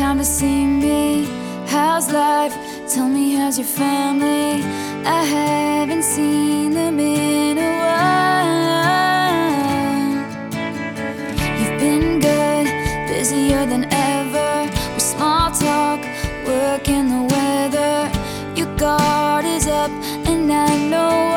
time to see me. How's life? Tell me, how's your family? I haven't seen them in a while. You've been good, busier than ever. With small talk, work, and the weather. Your guard is up, and I know.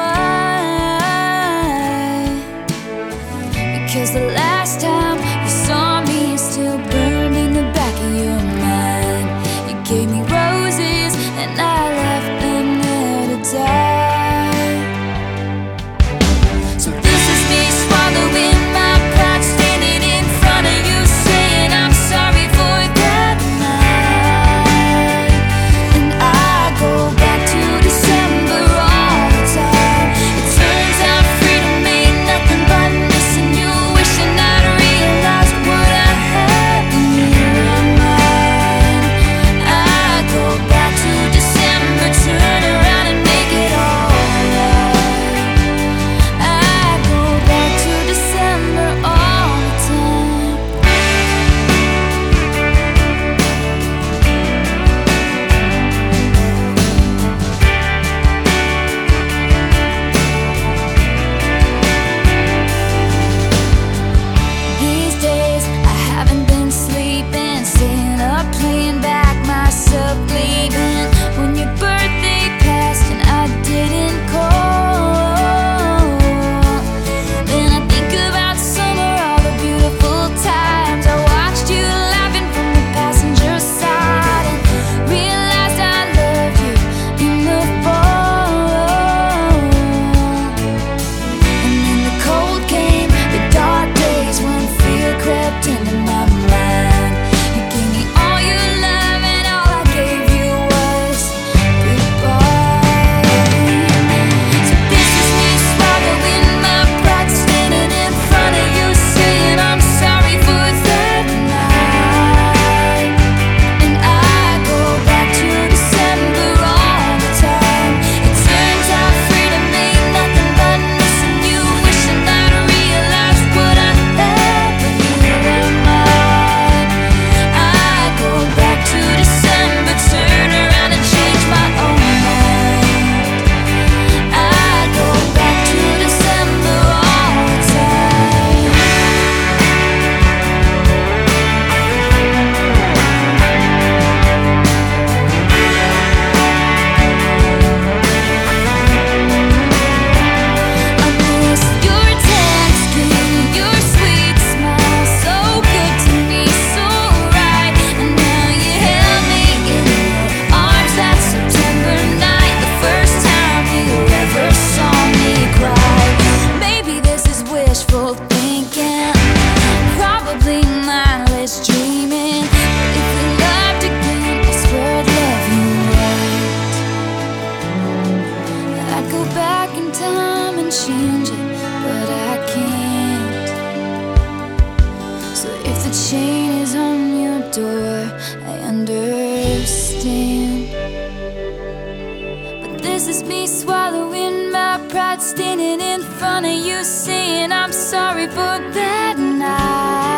This is me swallowing my pride, standing in front of you, saying I'm sorry for that night.